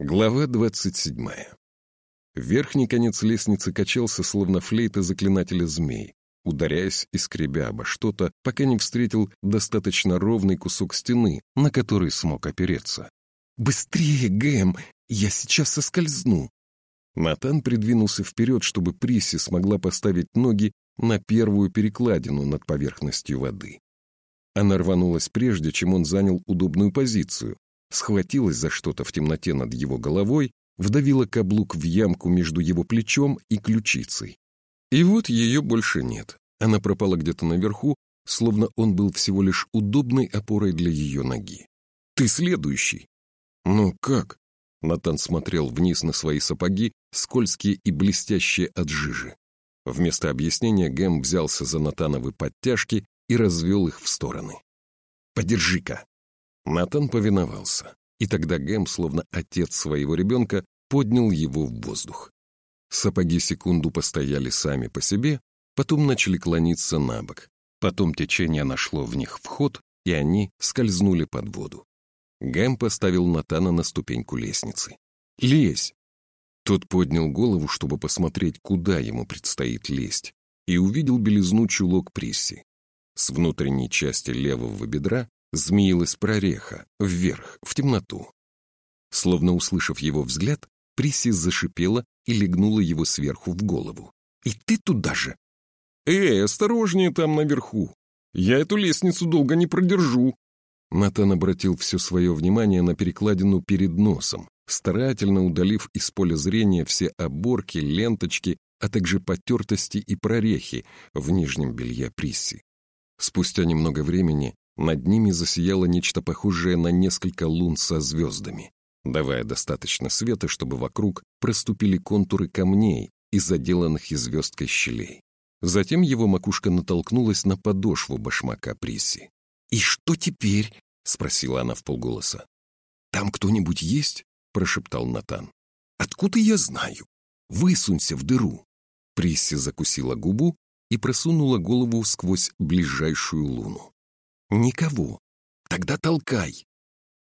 Глава двадцать седьмая. Верхний конец лестницы качался, словно флейта заклинателя змей, ударяясь и скребя обо что-то, пока не встретил достаточно ровный кусок стены, на который смог опереться. «Быстрее, Гэм! Я сейчас соскользну!» Натан придвинулся вперед, чтобы Приси смогла поставить ноги на первую перекладину над поверхностью воды. Она рванулась прежде, чем он занял удобную позицию, схватилась за что-то в темноте над его головой, вдавила каблук в ямку между его плечом и ключицей. И вот ее больше нет. Она пропала где-то наверху, словно он был всего лишь удобной опорой для ее ноги. «Ты следующий!» «Ну как?» Натан смотрел вниз на свои сапоги, скользкие и блестящие от жижи. Вместо объяснения Гэм взялся за Натановы подтяжки и развел их в стороны. «Подержи-ка!» Натан повиновался, и тогда Гэм, словно отец своего ребенка, поднял его в воздух. Сапоги секунду постояли сами по себе, потом начали клониться на бок. Потом течение нашло в них вход, и они скользнули под воду. Гэм поставил Натана на ступеньку лестницы. «Лезь!» Тот поднял голову, чтобы посмотреть, куда ему предстоит лезть, и увидел белизну чулок Присси. С внутренней части левого бедра змеилась прореха, вверх, в темноту. Словно услышав его взгляд, Присси зашипела и легнула его сверху в голову. «И ты туда же!» «Эй, осторожнее там наверху! Я эту лестницу долго не продержу!» Натан обратил все свое внимание на перекладину перед носом, старательно удалив из поля зрения все оборки, ленточки, а также потертости и прорехи в нижнем белье Присси. Спустя немного времени над ними засияло нечто похожее на несколько лун со звездами, давая достаточно света, чтобы вокруг проступили контуры камней из заделанных и звездкой щелей. Затем его макушка натолкнулась на подошву башмака Присси. «И что теперь?» — спросила она вполголоса. «Там кто-нибудь есть?» — прошептал Натан. «Откуда я знаю? Высунься в дыру!» Присси закусила губу и просунула голову сквозь ближайшую луну. «Никого. Тогда толкай!»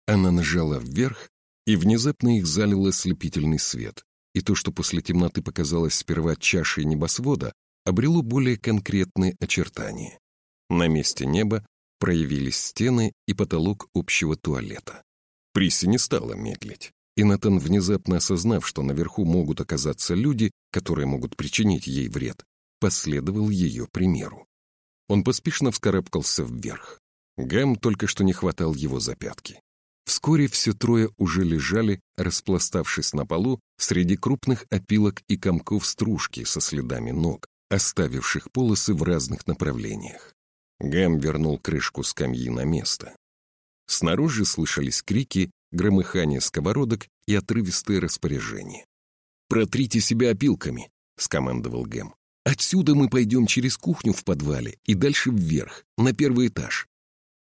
Она нажала вверх, и внезапно их залил ослепительный свет, и то, что после темноты показалось сперва чашей небосвода, обрело более конкретные очертания. На месте неба проявились стены и потолок общего туалета. Приси не стала медлить, и Натан, внезапно осознав, что наверху могут оказаться люди, которые могут причинить ей вред, последовал ее примеру. Он поспешно вскарабкался вверх. Гэм только что не хватал его за пятки. Вскоре все трое уже лежали, распластавшись на полу среди крупных опилок и комков стружки со следами ног, оставивших полосы в разных направлениях. Гэм вернул крышку скамьи на место. Снаружи слышались крики, громыхание сковородок и отрывистые распоряжения. «Протрите себя опилками», — скомандовал Гэм. «Отсюда мы пойдем через кухню в подвале и дальше вверх, на первый этаж.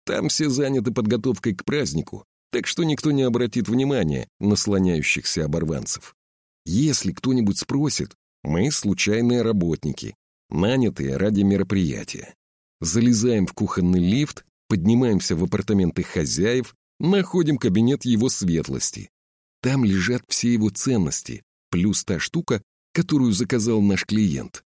Там все заняты подготовкой к празднику, так что никто не обратит внимания на слоняющихся оборванцев. Если кто-нибудь спросит, мы случайные работники, нанятые ради мероприятия. Залезаем в кухонный лифт, поднимаемся в апартаменты хозяев, находим кабинет его светлости. Там лежат все его ценности, плюс та штука, которую заказал наш клиент.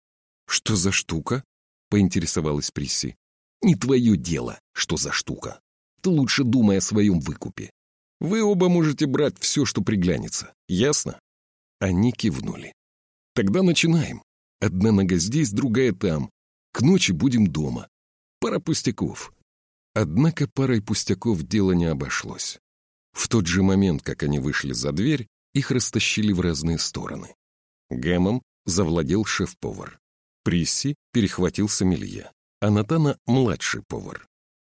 «Что за штука?» — поинтересовалась Присси. Не твое дело, что за штука. Ты лучше думай о своем выкупе. Вы оба можете брать все, что приглянется. Ясно?» Они кивнули. «Тогда начинаем. Одна нога здесь, другая там. К ночи будем дома. Пара пустяков». Однако парой пустяков дело не обошлось. В тот же момент, как они вышли за дверь, их растащили в разные стороны. Гэмом завладел шеф-повар. Присси перехватил сомелье а Натана — младший повар.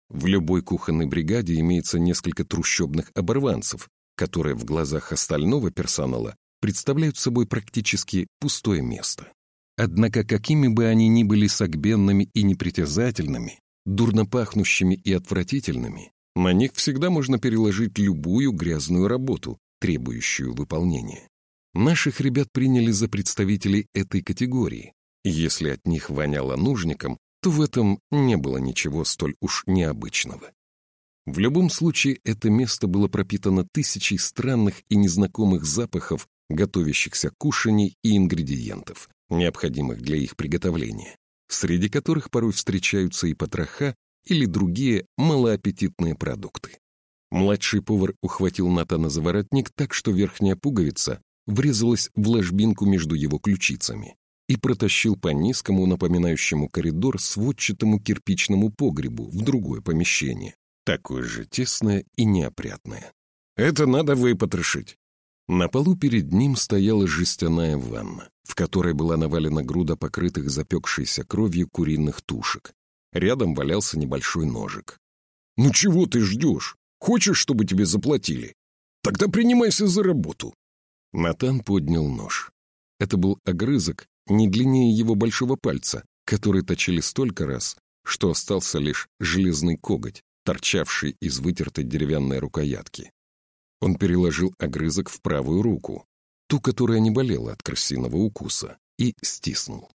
В любой кухонной бригаде имеется несколько трущобных оборванцев, которые в глазах остального персонала представляют собой практически пустое место. Однако какими бы они ни были согбенными и непритязательными, дурно пахнущими и отвратительными, на них всегда можно переложить любую грязную работу, требующую выполнения. Наших ребят приняли за представителей этой категории. Если от них воняло нужником, то в этом не было ничего столь уж необычного. В любом случае, это место было пропитано тысячей странных и незнакомых запахов, готовящихся кушаний и ингредиентов, необходимых для их приготовления, среди которых порой встречаются и потроха или другие малоаппетитные продукты. Младший повар ухватил Натана за воротник так, что верхняя пуговица врезалась в ложбинку между его ключицами и протащил по низкому, напоминающему коридор, сводчатому кирпичному погребу в другое помещение, такое же тесное и неопрятное. «Это надо выпотрошить!» На полу перед ним стояла жестяная ванна, в которой была навалена груда покрытых запекшейся кровью куриных тушек. Рядом валялся небольшой ножик. «Ну чего ты ждешь? Хочешь, чтобы тебе заплатили? Тогда принимайся за работу!» Натан поднял нож. Это был огрызок, не длиннее его большого пальца, который точили столько раз, что остался лишь железный коготь, торчавший из вытертой деревянной рукоятки. Он переложил огрызок в правую руку, ту, которая не болела от крысиного укуса, и стиснул.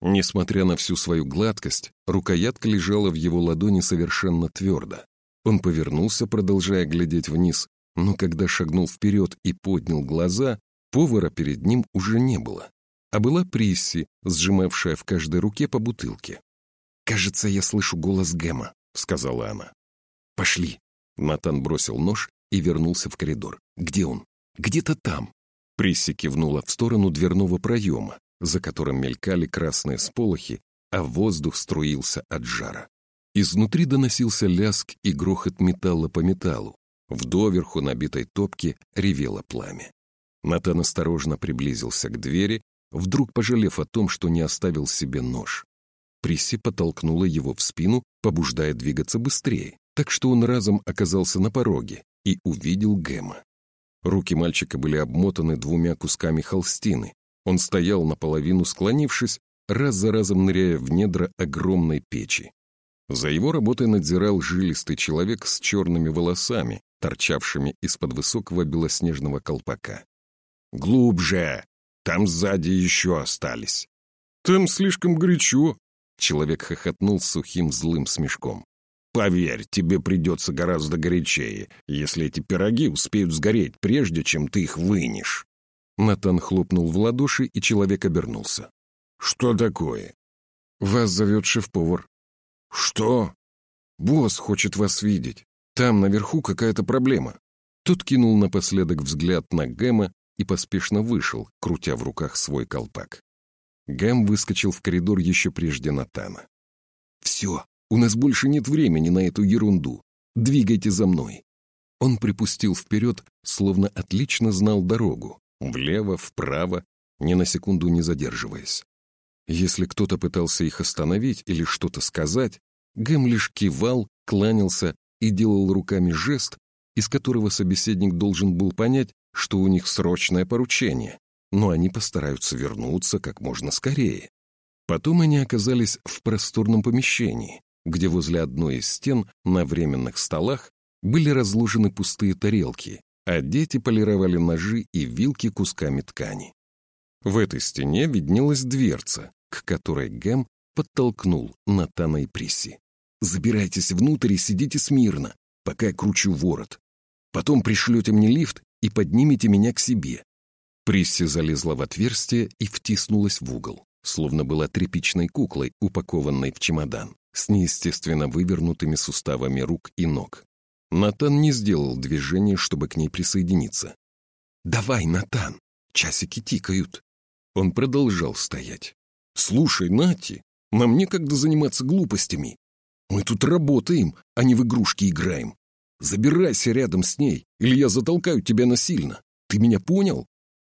Несмотря на всю свою гладкость, рукоятка лежала в его ладони совершенно твердо. Он повернулся, продолжая глядеть вниз, но когда шагнул вперед и поднял глаза, повара перед ним уже не было, а была Присси, сжимавшая в каждой руке по бутылке. «Кажется, я слышу голос Гэма», — сказала она. «Пошли». Натан бросил нож и вернулся в коридор. «Где он?» «Где-то там». Присси кивнула в сторону дверного проема, за которым мелькали красные сполохи, а воздух струился от жара. Изнутри доносился ляск и грохот металла по металлу. В доверху набитой топке ревело пламя. Натан осторожно приблизился к двери, вдруг пожалев о том, что не оставил себе нож. Присси потолкнула его в спину, побуждая двигаться быстрее, так что он разом оказался на пороге и увидел Гэма. Руки мальчика были обмотаны двумя кусками холстины. Он стоял наполовину склонившись, раз за разом ныряя в недра огромной печи. За его работой надзирал жилистый человек с черными волосами, торчавшими из-под высокого белоснежного колпака. «Глубже! Там сзади еще остались!» «Там слишком горячо!» Человек хохотнул сухим злым смешком. «Поверь, тебе придется гораздо горячее, если эти пироги успеют сгореть, прежде чем ты их вынешь». Натан хлопнул в ладоши, и человек обернулся. «Что такое?» «Вас зовет шеф-повар». «Что?» «Босс хочет вас видеть. Там наверху какая-то проблема». Тот кинул напоследок взгляд на Гэма и поспешно вышел, крутя в руках свой колпак. Гэм выскочил в коридор еще прежде Натана. «Все, у нас больше нет времени на эту ерунду. Двигайте за мной». Он припустил вперед, словно отлично знал дорогу, влево, вправо, ни на секунду не задерживаясь. Если кто-то пытался их остановить или что-то сказать, Гэм лишь кивал, кланялся и делал руками жест, из которого собеседник должен был понять, что у них срочное поручение, но они постараются вернуться как можно скорее. Потом они оказались в просторном помещении, где возле одной из стен на временных столах были разложены пустые тарелки, а дети полировали ножи и вилки кусками ткани. В этой стене виднелась дверца, к которой Гэм подтолкнул Натана и Присси. «Забирайтесь внутрь и сидите смирно, пока я кручу ворот. Потом пришлете мне лифт и поднимите меня к себе». Присси залезла в отверстие и втиснулась в угол, словно была тряпичной куклой, упакованной в чемодан, с неестественно вывернутыми суставами рук и ног. Натан не сделал движения, чтобы к ней присоединиться. «Давай, Натан, часики тикают». Он продолжал стоять. «Слушай, Нати, нам некогда заниматься глупостями. Мы тут работаем, а не в игрушки играем. Забирайся рядом с ней, или я затолкаю тебя насильно. Ты меня понял?»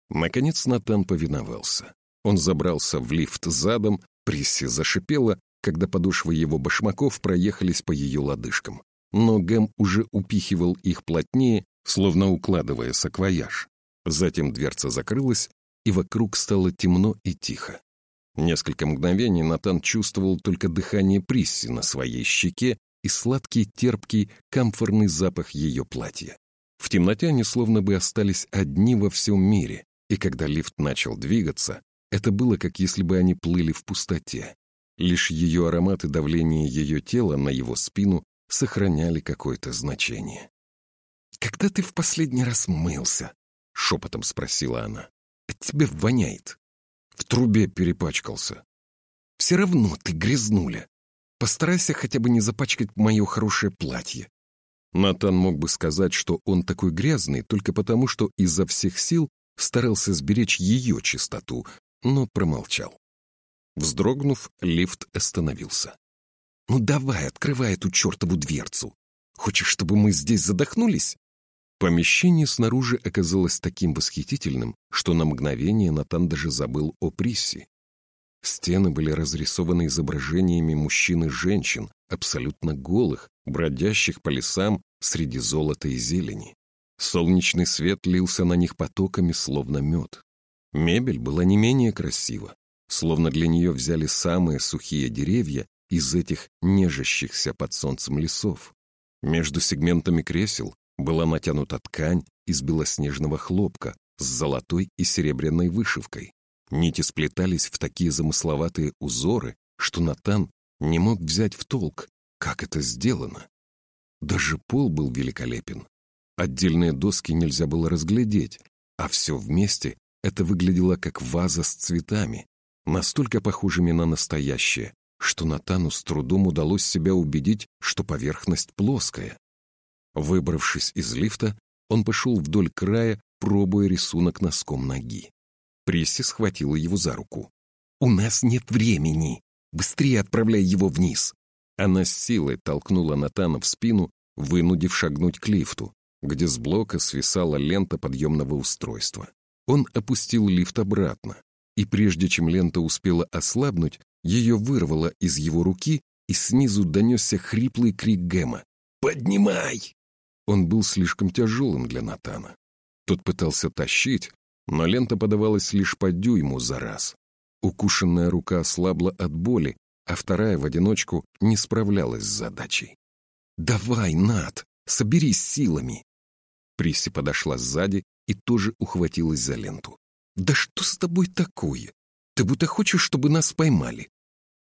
Наконец Натан повиновался. Он забрался в лифт задом, Присси зашипела, когда подошвы его башмаков проехались по ее лодыжкам. Но Гэм уже упихивал их плотнее, словно укладывая саквояж. Затем дверца закрылась, и вокруг стало темно и тихо. Несколько мгновений Натан чувствовал только дыхание Присси на своей щеке и сладкий, терпкий, камфорный запах ее платья. В темноте они словно бы остались одни во всем мире, и когда лифт начал двигаться, это было как если бы они плыли в пустоте. Лишь ее аромат и давление ее тела на его спину сохраняли какое-то значение. «Когда ты в последний раз мылся?» — шепотом спросила она. «От тебя воняет. В трубе перепачкался. Все равно ты грязнуля. Постарайся хотя бы не запачкать мое хорошее платье». Натан мог бы сказать, что он такой грязный только потому, что изо всех сил старался сберечь ее чистоту, но промолчал. Вздрогнув, лифт остановился. «Ну давай, открывай эту чертову дверцу. Хочешь, чтобы мы здесь задохнулись?» Помещение снаружи оказалось таким восхитительным, что на мгновение Натан даже забыл о Присси. Стены были разрисованы изображениями мужчин и женщин, абсолютно голых, бродящих по лесам среди золота и зелени. Солнечный свет лился на них потоками, словно мед. Мебель была не менее красива, словно для нее взяли самые сухие деревья из этих нежащихся под солнцем лесов. Между сегментами кресел была натянута ткань из белоснежного хлопка с золотой и серебряной вышивкой. Нити сплетались в такие замысловатые узоры, что Натан не мог взять в толк, как это сделано. Даже пол был великолепен. Отдельные доски нельзя было разглядеть, а все вместе это выглядело как ваза с цветами, настолько похожими на настоящее, что Натану с трудом удалось себя убедить, что поверхность плоская. Выбравшись из лифта, он пошел вдоль края, пробуя рисунок носком ноги. Присси схватила его за руку. «У нас нет времени! Быстрее отправляй его вниз!» Она с силой толкнула Натана в спину, вынудив шагнуть к лифту, где с блока свисала лента подъемного устройства. Он опустил лифт обратно, и прежде чем лента успела ослабнуть, ее вырвало из его руки, и снизу донесся хриплый крик Гэма. «Поднимай!» Он был слишком тяжелым для Натана. Тот пытался тащить, но лента подавалась лишь по дюйму за раз. Укушенная рука ослабла от боли, а вторая в одиночку не справлялась с задачей. «Давай, Нат, соберись силами!» Присси подошла сзади и тоже ухватилась за ленту. «Да что с тобой такое? Ты будто хочешь, чтобы нас поймали.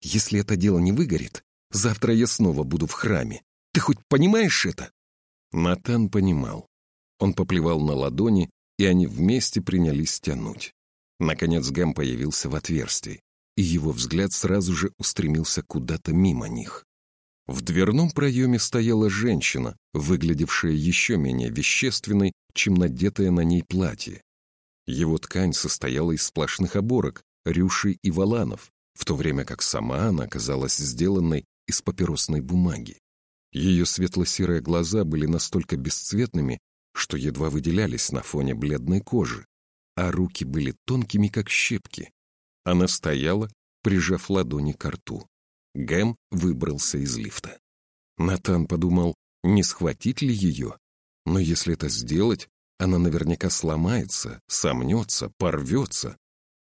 Если это дело не выгорит, завтра я снова буду в храме. Ты хоть понимаешь это?» Натан понимал. Он поплевал на ладони, и они вместе принялись тянуть. Наконец Гэм появился в отверстии, и его взгляд сразу же устремился куда-то мимо них. В дверном проеме стояла женщина, выглядевшая еще менее вещественной, чем надетое на ней платье. Его ткань состояла из сплошных оборок, рюшей и валанов, в то время как сама она оказалась сделанной из папиросной бумаги. Ее светло-серые глаза были настолько бесцветными, что едва выделялись на фоне бледной кожи, а руки были тонкими, как щепки. Она стояла, прижав ладони к рту. Гэм выбрался из лифта. Натан подумал, не схватить ли ее? Но если это сделать, она наверняка сломается, сомнется, порвется.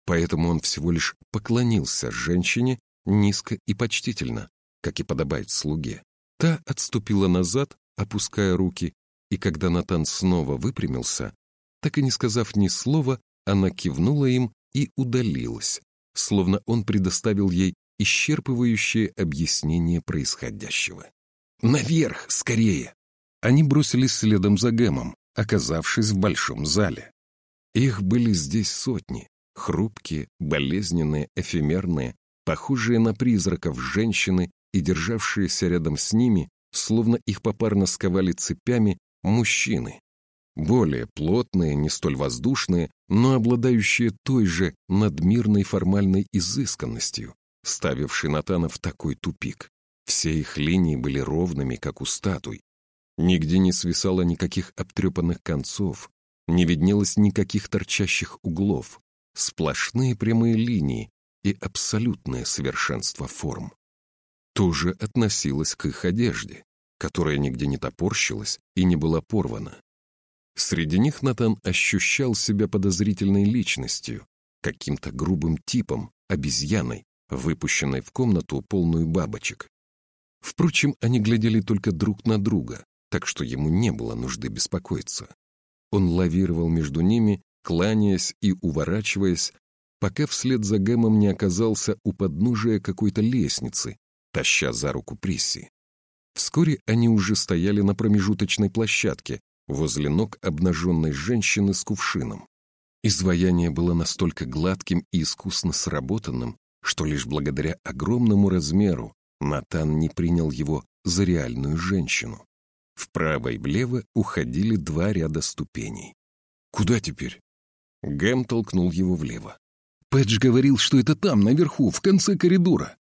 Поэтому он всего лишь поклонился женщине низко и почтительно, как и подобает слуге. Та отступила назад, опуская руки, и когда Натан снова выпрямился, так и не сказав ни слова, она кивнула им и удалилась, словно он предоставил ей исчерпывающее объяснение происходящего. «Наверх, скорее!» Они бросились следом за Гэмом, оказавшись в большом зале. Их были здесь сотни, хрупкие, болезненные, эфемерные, похожие на призраков женщины и державшиеся рядом с ними, словно их попарно сковали цепями, мужчины. Более плотные, не столь воздушные, но обладающие той же надмирной формальной изысканностью, ставивший Натана в такой тупик. Все их линии были ровными, как у статуй. Нигде не свисало никаких обтрепанных концов, не виднелось никаких торчащих углов, сплошные прямые линии и абсолютное совершенство форм. То же относилось к их одежде, которая нигде не топорщилась и не была порвана. Среди них Натан ощущал себя подозрительной личностью, каким-то грубым типом, обезьяной, выпущенной в комнату полную бабочек. Впрочем, они глядели только друг на друга, так что ему не было нужды беспокоиться. Он лавировал между ними, кланяясь и уворачиваясь, пока вслед за Гэмом не оказался у подножия какой-то лестницы, таща за руку Присси. Вскоре они уже стояли на промежуточной площадке, возле ног обнаженной женщины с кувшином. Изваяние было настолько гладким и искусно сработанным, что лишь благодаря огромному размеру Натан не принял его за реальную женщину. Вправо и влево уходили два ряда ступеней. «Куда теперь?» Гэм толкнул его влево. «Пэтч говорил, что это там, наверху, в конце коридора».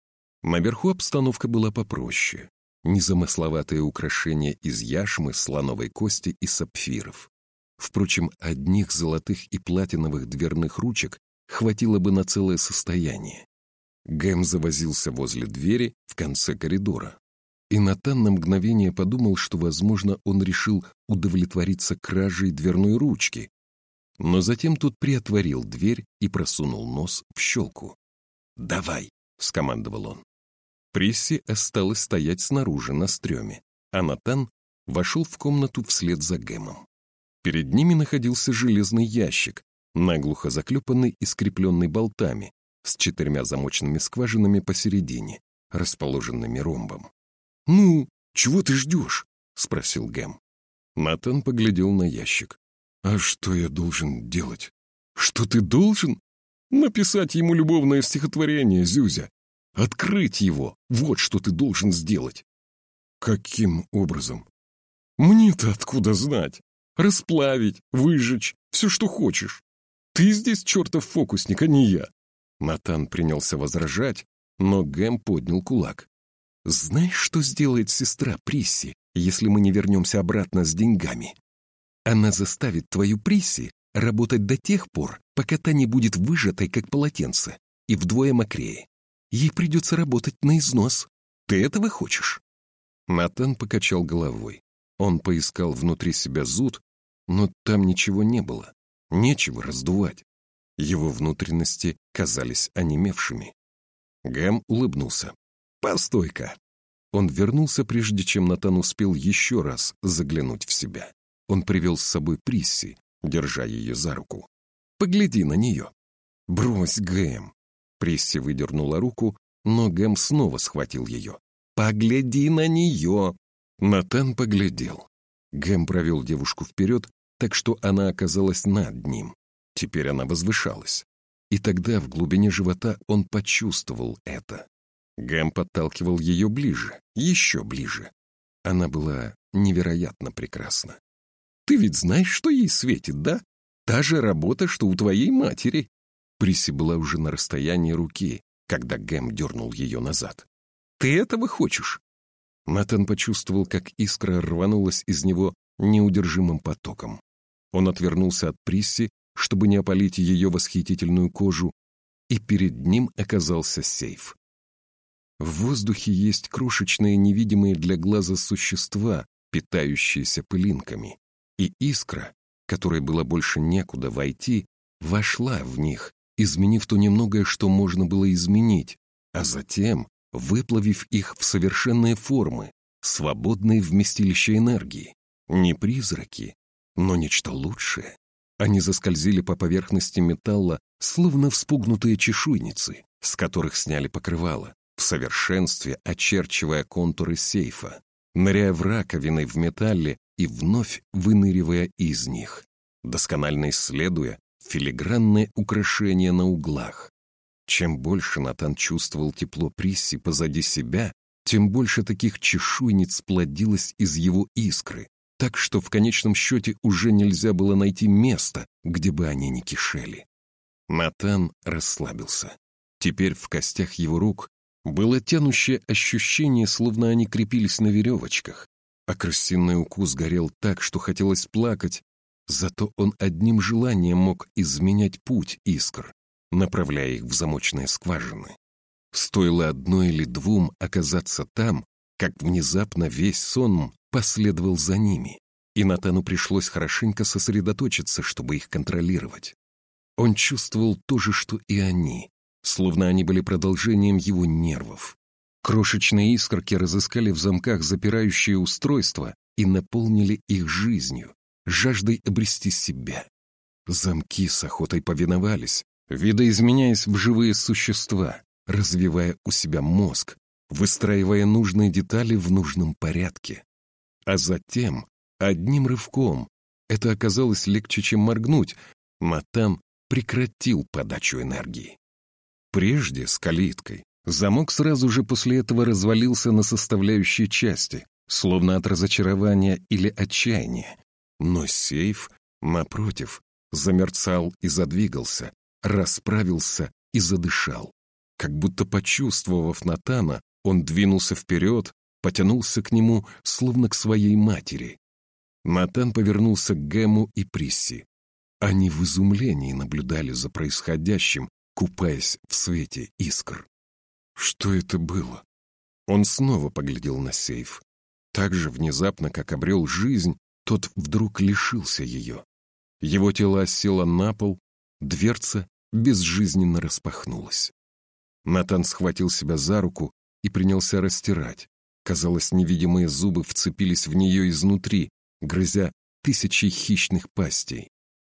Наверху обстановка была попроще. Незамысловатые украшения из яшмы, слоновой кости и сапфиров. Впрочем, одних золотых и платиновых дверных ручек хватило бы на целое состояние. Гэм завозился возле двери в конце коридора. И Натан на мгновение подумал, что, возможно, он решил удовлетвориться кражей дверной ручки. Но затем тут приотворил дверь и просунул нос в щелку. «Давай!» — скомандовал он. Присси осталась стоять снаружи на стреме, а Натан вошел в комнату вслед за Гэмом. Перед ними находился железный ящик, наглухо заклепанный и скрепленный болтами, с четырьмя замочными скважинами посередине, расположенными ромбом. «Ну, чего ты ждешь?» — спросил Гэм. Натан поглядел на ящик. «А что я должен делать?» «Что ты должен?» «Написать ему любовное стихотворение, Зюзя. Открыть его. Вот что ты должен сделать». «Каким образом?» «Мне-то откуда знать? Расплавить, выжечь, все, что хочешь. Ты здесь чертов фокусник, а не я». Натан принялся возражать, но Гэм поднял кулак. «Знаешь, что сделает сестра Присси, если мы не вернемся обратно с деньгами? Она заставит твою Присси работать до тех пор, пока та не будет выжатой, как полотенце, и вдвое мокрее. Ей придется работать на износ. Ты этого хочешь?» Натан покачал головой. Он поискал внутри себя зуд, но там ничего не было. Нечего раздувать. Его внутренности казались онемевшими. Гэм улыбнулся. «Постой-ка!» Он вернулся, прежде чем Натан успел еще раз заглянуть в себя. Он привел с собой Присси, держа ее за руку. «Погляди на нее!» «Брось, Гэм!» Присси выдернула руку, но Гэм снова схватил ее. «Погляди на нее!» Натан поглядел. Гэм провел девушку вперед, так что она оказалась над ним. Теперь она возвышалась. И тогда в глубине живота он почувствовал это. Гэм подталкивал ее ближе, еще ближе. Она была невероятно прекрасна. «Ты ведь знаешь, что ей светит, да? Та же работа, что у твоей матери. Приси была уже на расстоянии руки, когда Гэм дернул ее назад. «Ты этого хочешь?» Натан почувствовал, как искра рванулась из него неудержимым потоком. Он отвернулся от Присси, чтобы не опалить ее восхитительную кожу, и перед ним оказался сейф. В воздухе есть крошечные невидимые для глаза существа, питающиеся пылинками, и искра, которой было больше некуда войти, вошла в них, изменив то немногое, что можно было изменить, а затем выплавив их в совершенные формы, свободные вместилища энергии. Не призраки, но нечто лучшее. Они заскользили по поверхности металла, словно вспугнутые чешуйницы, с которых сняли покрывало, в совершенстве очерчивая контуры сейфа, ныряя в раковины в металле и вновь выныривая из них, досконально исследуя филигранные украшения на углах. Чем больше Натан чувствовал тепло Присси позади себя, тем больше таких чешуйниц плодилось из его искры, так что в конечном счете уже нельзя было найти место, где бы они не кишели. Натан расслабился. Теперь в костях его рук было тянущее ощущение, словно они крепились на веревочках, а крысиный укус горел так, что хотелось плакать, Зато он одним желанием мог изменять путь искр, направляя их в замочные скважины. Стоило одной или двум оказаться там, как внезапно весь сон последовал за ними, и Натану пришлось хорошенько сосредоточиться, чтобы их контролировать. Он чувствовал то же, что и они, словно они были продолжением его нервов. Крошечные искорки разыскали в замках запирающие устройства и наполнили их жизнью, жаждой обрести себя. Замки с охотой повиновались, видоизменяясь в живые существа, развивая у себя мозг, выстраивая нужные детали в нужном порядке. А затем, одним рывком, это оказалось легче, чем моргнуть, Матан прекратил подачу энергии. Прежде с калиткой замок сразу же после этого развалился на составляющие части, словно от разочарования или отчаяния. Но сейф, напротив, замерцал и задвигался, расправился и задышал. Как будто почувствовав Натана, он двинулся вперед, потянулся к нему, словно к своей матери. Натан повернулся к Гэму и Присси. Они в изумлении наблюдали за происходящим, купаясь в свете искр. Что это было? Он снова поглядел на сейф. Так же внезапно, как обрел жизнь, тот вдруг лишился ее. Его тело осело на пол, дверца безжизненно распахнулась. Натан схватил себя за руку и принялся растирать. Казалось, невидимые зубы вцепились в нее изнутри, грызя тысячи хищных пастей.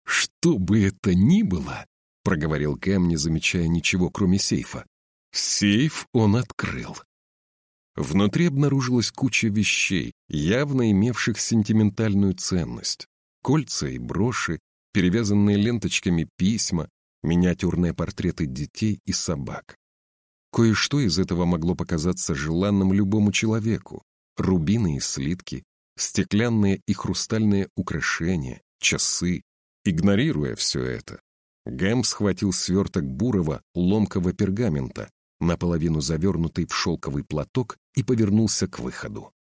«Что бы это ни было!» — проговорил Кэм, не замечая ничего, кроме сейфа. Сейф он открыл. Внутри обнаружилась куча вещей, явно имевших сентиментальную ценность. Кольца и броши, перевязанные ленточками письма, миниатюрные портреты детей и собак. Кое-что из этого могло показаться желанным любому человеку. Рубины и слитки, стеклянные и хрустальные украшения, часы. Игнорируя все это, Гэм схватил сверток бурого, ломкого пергамента, наполовину завернутый в шелковый платок, и повернулся к выходу.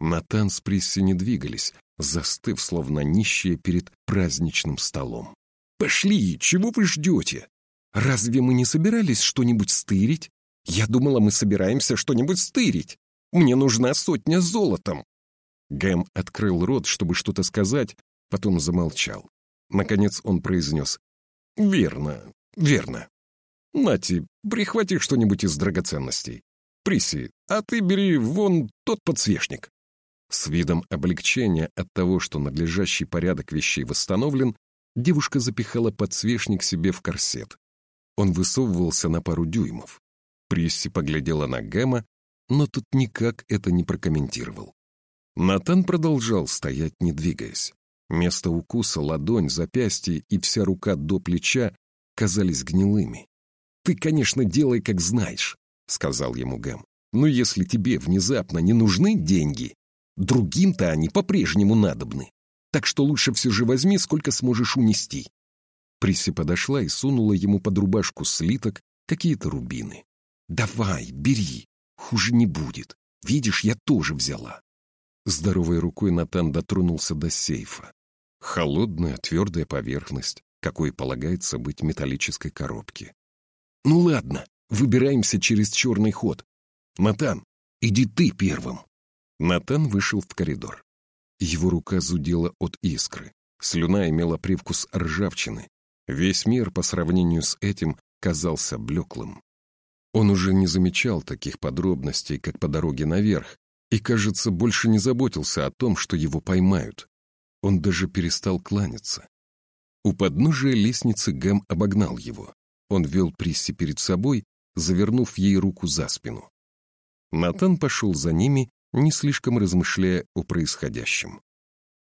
Натан с Присси не двигались, застыв, словно нищие перед праздничным столом. «Пошли, чего вы ждете? Разве мы не собирались что-нибудь стырить?» «Я думала, мы собираемся что-нибудь стырить. Мне нужна сотня золотом». Гэм открыл рот, чтобы что-то сказать, потом замолчал. Наконец он произнес. «Верно, верно. Нати, прихвати что-нибудь из драгоценностей. Приси, а ты бери вон тот подсвечник». С видом облегчения от того, что надлежащий порядок вещей восстановлен, девушка запихала подсвечник себе в корсет. Он высовывался на пару дюймов. Присси поглядела на Гэма, но тут никак это не прокомментировал. Натан продолжал стоять, не двигаясь. Место укуса, ладонь, запястье и вся рука до плеча казались гнилыми. «Ты, конечно, делай, как знаешь», — сказал ему Гэм. «Но если тебе внезапно не нужны деньги, другим-то они по-прежнему надобны. Так что лучше все же возьми, сколько сможешь унести». Присси подошла и сунула ему под рубашку слиток какие-то рубины. «Давай, бери, хуже не будет. Видишь, я тоже взяла». Здоровой рукой Натан дотронулся до сейфа. Холодная, твердая поверхность, какой полагается быть металлической коробке. «Ну ладно, выбираемся через черный ход. Натан, иди ты первым». Натан вышел в коридор. Его рука зудела от искры. Слюна имела привкус ржавчины. Весь мир по сравнению с этим казался блеклым. Он уже не замечал таких подробностей, как по дороге наверх, и, кажется, больше не заботился о том, что его поймают. Он даже перестал кланяться. У подножия лестницы Гэм обогнал его. Он вел Присси перед собой, завернув ей руку за спину. Натан пошел за ними, не слишком размышляя о происходящем.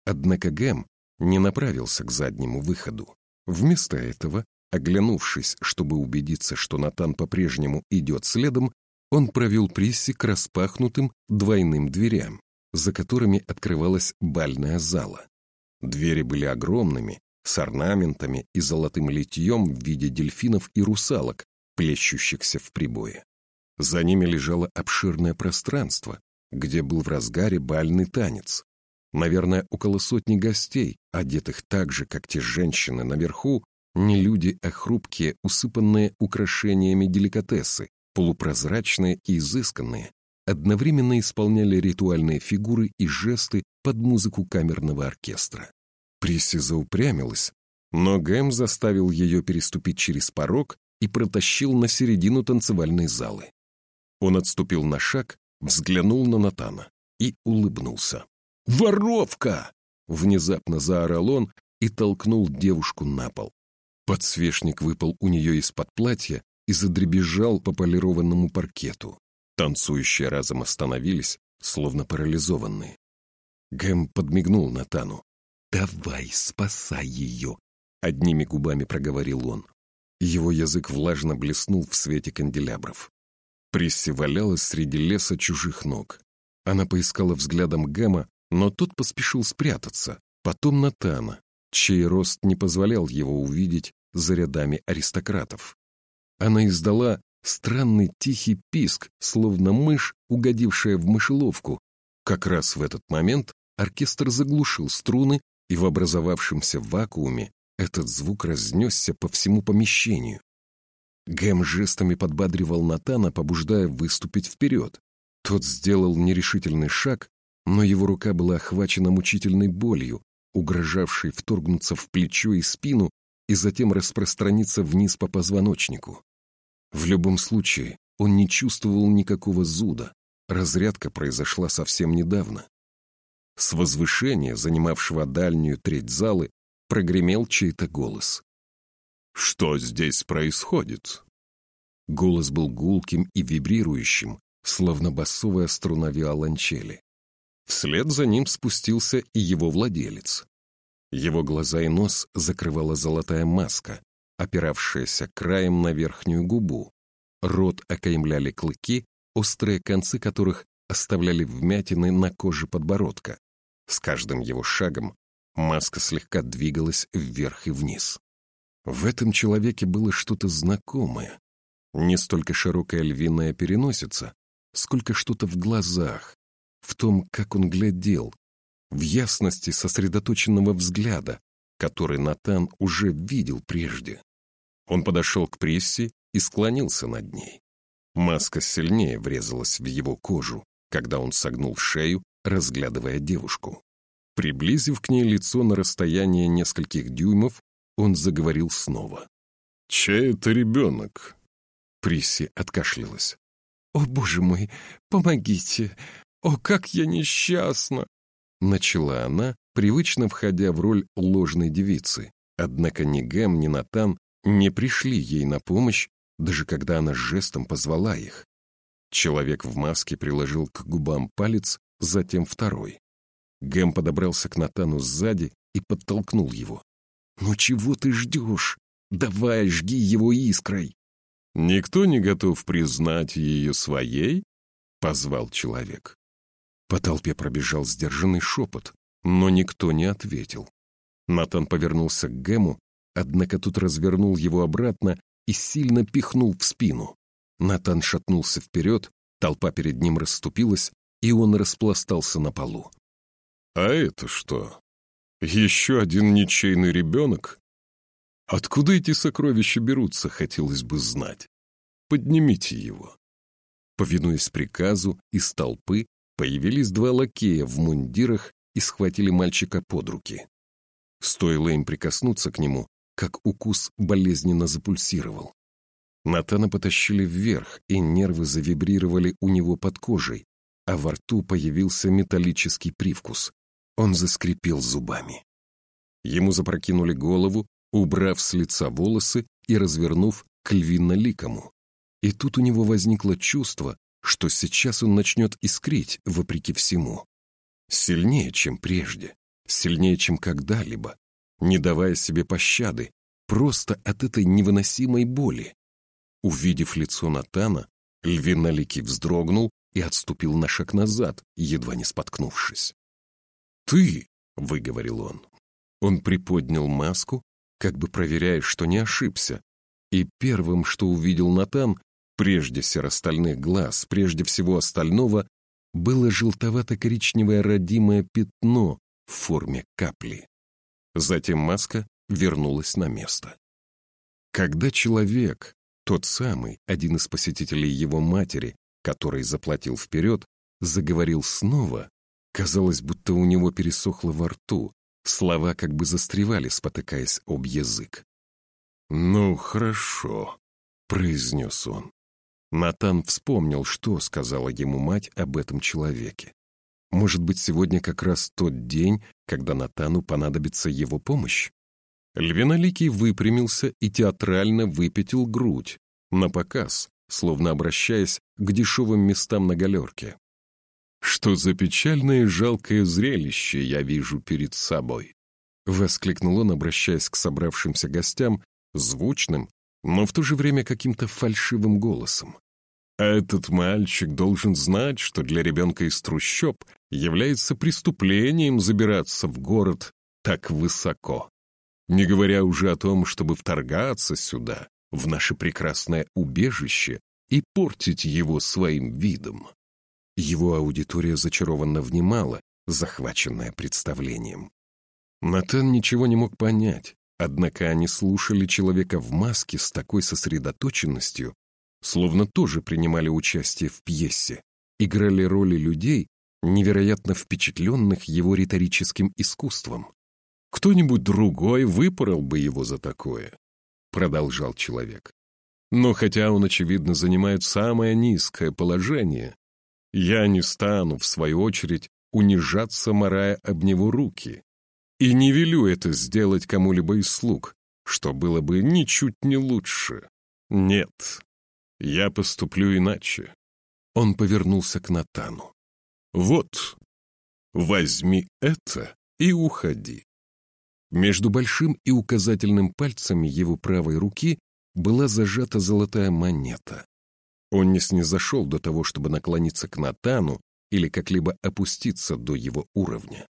Однако Гэм не направился к заднему выходу. Вместо этого Оглянувшись, чтобы убедиться, что Натан по-прежнему идет следом, он провел Присси к распахнутым двойным дверям, за которыми открывалась бальная зала. Двери были огромными, с орнаментами и золотым литьем в виде дельфинов и русалок, плещущихся в прибое. За ними лежало обширное пространство, где был в разгаре бальный танец. Наверное, около сотни гостей, одетых так же, как те женщины наверху, не люди, а хрупкие, усыпанные украшениями деликатесы, полупрозрачные и изысканные, одновременно исполняли ритуальные фигуры и жесты под музыку камерного оркестра. Присси заупрямилась, но Гэм заставил ее переступить через порог и протащил на середину танцевальной залы. Он отступил на шаг, взглянул на Натана и улыбнулся. «Воровка!» — внезапно заорал он и толкнул девушку на пол. Подсвечник выпал у нее из-под платья и задребезжал по полированному паркету. Танцующие разом остановились, словно парализованные. Гэм подмигнул Натану. «Давай, спасай ее!» — одними губами проговорил он. Его язык влажно блеснул в свете канделябров. Присси валялась среди леса чужих ног. Она поискала взглядом Гэма, но тот поспешил спрятаться, потом Натана, чей рост не позволял его увидеть за рядами аристократов. Она издала странный тихий писк, словно мышь, угодившая в мышеловку. Как раз в этот момент оркестр заглушил струны, и в образовавшемся вакууме этот звук разнесся по всему помещению. Гэм жестами подбадривал Натана, побуждая выступить вперед. Тот сделал нерешительный шаг, но его рука была охвачена мучительной болью, угрожавшей вторгнуться в плечо и спину и затем распространиться вниз по позвоночнику. В любом случае, он не чувствовал никакого зуда. Разрядка произошла совсем недавно. С возвышения, занимавшего дальнюю треть залы, прогремел чей-то голос. «Что здесь происходит?» Голос был гулким и вибрирующим, словно басовая струна виолончели. Вслед за ним спустился и его владелец. Его глаза и нос закрывала золотая маска, опиравшаяся краем на верхнюю губу. Рот окаймляли клыки, острые концы которых оставляли вмятины на коже подбородка. С каждым его шагом маска слегка двигалась вверх и вниз. В этом человеке было что-то знакомое. Не столько широкая львиная переносица, сколько что-то в глазах, в том, как он глядел, в ясности сосредоточенного взгляда, который Натан уже видел прежде. Он подошел к Присси и склонился над ней. Маска сильнее врезалась в его кожу, когда он согнул шею, разглядывая девушку. Приблизив к ней лицо на расстояние нескольких дюймов, он заговорил снова. «Чей это ребенок?» Присси откашлялась. «О, боже мой, помогите! О, как я несчастна!» Начала она, привычно входя в роль ложной девицы. Однако ни Гэм, ни Натан не пришли ей на помощь, даже когда она жестом позвала их. Человек в маске приложил к губам палец, затем второй. Гэм подобрался к Натану сзади и подтолкнул его. «Ну чего ты ждешь? Давай, жги его искрой!» «Никто не готов признать ее своей?» — позвал человек. По толпе пробежал сдержанный шепот, но никто не ответил. Натан повернулся к Гэму, однако тут развернул его обратно и сильно пихнул в спину. Натан шатнулся вперед, толпа перед ним расступилась, и он распластался на полу. «А это что? Еще один ничейный ребенок? Откуда эти сокровища берутся, хотелось бы знать. Поднимите его». Повинуясь приказу, из толпы появились два лакея в мундирах и схватили мальчика под руки. Стоило им прикоснуться к нему, как укус болезненно запульсировал. Натана потащили вверх, и нервы завибрировали у него под кожей, а во рту появился металлический привкус. Он заскрипел зубами. Ему запрокинули голову, убрав с лица волосы и развернув к львиноликому. И тут у него возникло чувство, что сейчас он начнет искрить вопреки всему. Сильнее, чем прежде, сильнее, чем когда-либо, не давая себе пощады, просто от этой невыносимой боли. Увидев лицо Натана, львиноликий вздрогнул и отступил на шаг назад, едва не споткнувшись. «Ты!» — выговорил он. Он приподнял маску, как бы проверяя, что не ошибся, и первым, что увидел Натан, прежде серостальных глаз, прежде всего остального, было желтовато-коричневое родимое пятно в форме капли. Затем маска вернулась на место. Когда человек, тот самый, один из посетителей его матери, который заплатил вперед, заговорил снова, казалось, будто у него пересохло во рту, слова как бы застревали, спотыкаясь об язык. «Ну, хорошо», — произнес он. Натан вспомнил, что сказала ему мать об этом человеке. Может быть, сегодня как раз тот день, когда Натану понадобится его помощь? Львиноликий выпрямился и театрально выпятил грудь, на показ, словно обращаясь к дешевым местам на галерке. «Что за печальное и жалкое зрелище я вижу перед собой!» — воскликнул он, обращаясь к собравшимся гостям, звучным, но в то же время каким-то фальшивым голосом. «Этот мальчик должен знать, что для ребенка из трущоб является преступлением забираться в город так высоко. Не говоря уже о том, чтобы вторгаться сюда, в наше прекрасное убежище, и портить его своим видом». Его аудитория зачарованно внимала, захваченная представлением. Натан ничего не мог понять, однако они слушали человека в маске с такой сосредоточенностью, словно тоже принимали участие в пьесе, играли роли людей, невероятно впечатленных его риторическим искусством. «Кто-нибудь другой выпорол бы его за такое», — продолжал человек. «Но хотя он, очевидно, занимает самое низкое положение, я не стану, в свою очередь, унижаться, морая об него руки. И не велю это сделать кому-либо из слуг, что было бы ничуть не лучше. Нет, я поступлю иначе. Он повернулся к Натану. Вот, возьми это и уходи. Между большим и указательным пальцами его правой руки была зажата золотая монета. Он не снизошел до того, чтобы наклониться к Натану или как-либо опуститься до его уровня.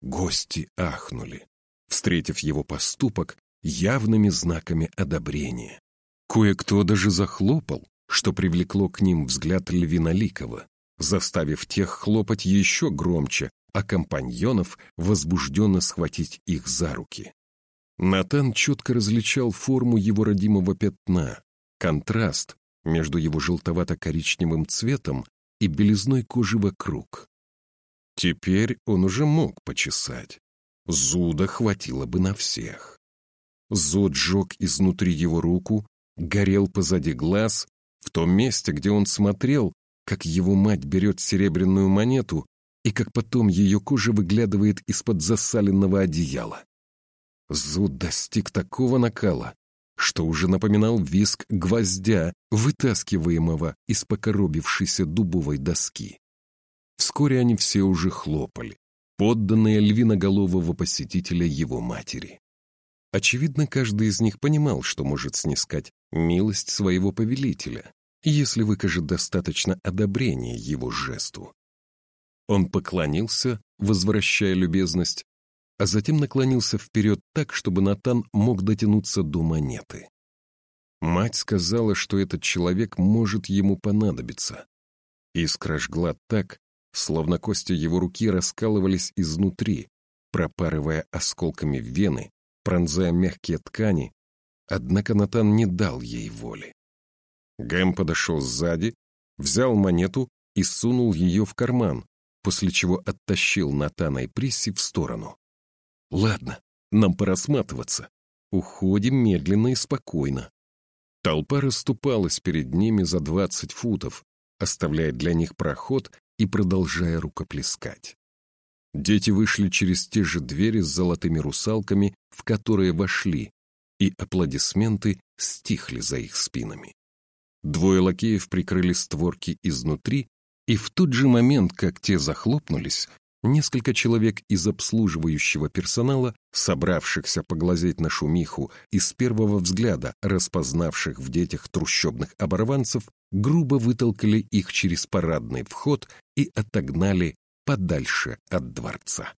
Гости ахнули, встретив его поступок явными знаками одобрения. Кое-кто даже захлопал, что привлекло к ним взгляд Львиноликова, заставив тех хлопать еще громче, а компаньонов возбужденно схватить их за руки. Натан четко различал форму его родимого пятна, контраст между его желтовато-коричневым цветом и белизной кожи вокруг. Теперь он уже мог почесать. Зуда хватило бы на всех. Зуд жег изнутри его руку, горел позади глаз, в том месте, где он смотрел, как его мать берет серебряную монету и как потом ее кожа выглядывает из-под засаленного одеяла. Зуд достиг такого накала, что уже напоминал виск гвоздя, вытаскиваемого из покоробившейся дубовой доски. Вскоре они все уже хлопали, подданные львиноголового посетителя его матери. Очевидно, каждый из них понимал, что может снискать милость своего повелителя, если выкажет достаточно одобрения его жесту. Он поклонился, возвращая любезность, а затем наклонился вперед так, чтобы Натан мог дотянуться до монеты. Мать сказала, что этот человек может ему понадобиться. Искра жгла так, словно кости его руки раскалывались изнутри, пропарывая осколками вены, пронзая мягкие ткани, однако Натан не дал ей воли. Гэм подошел сзади, взял монету и сунул ее в карман, после чего оттащил Натана и Присси в сторону. Ладно, нам пора сматываться. Уходим медленно и спокойно. Толпа расступалась перед ними за двадцать футов, оставляя для них проход и продолжая рукоплескать. Дети вышли через те же двери с золотыми русалками, в которые вошли, и аплодисменты стихли за их спинами. Двое лакеев прикрыли створки изнутри, и в тот же момент, как те захлопнулись, Несколько человек из обслуживающего персонала, собравшихся поглазеть на шумиху и с первого взгляда распознавших в детях трущобных оборванцев, грубо вытолкали их через парадный вход и отогнали подальше от дворца.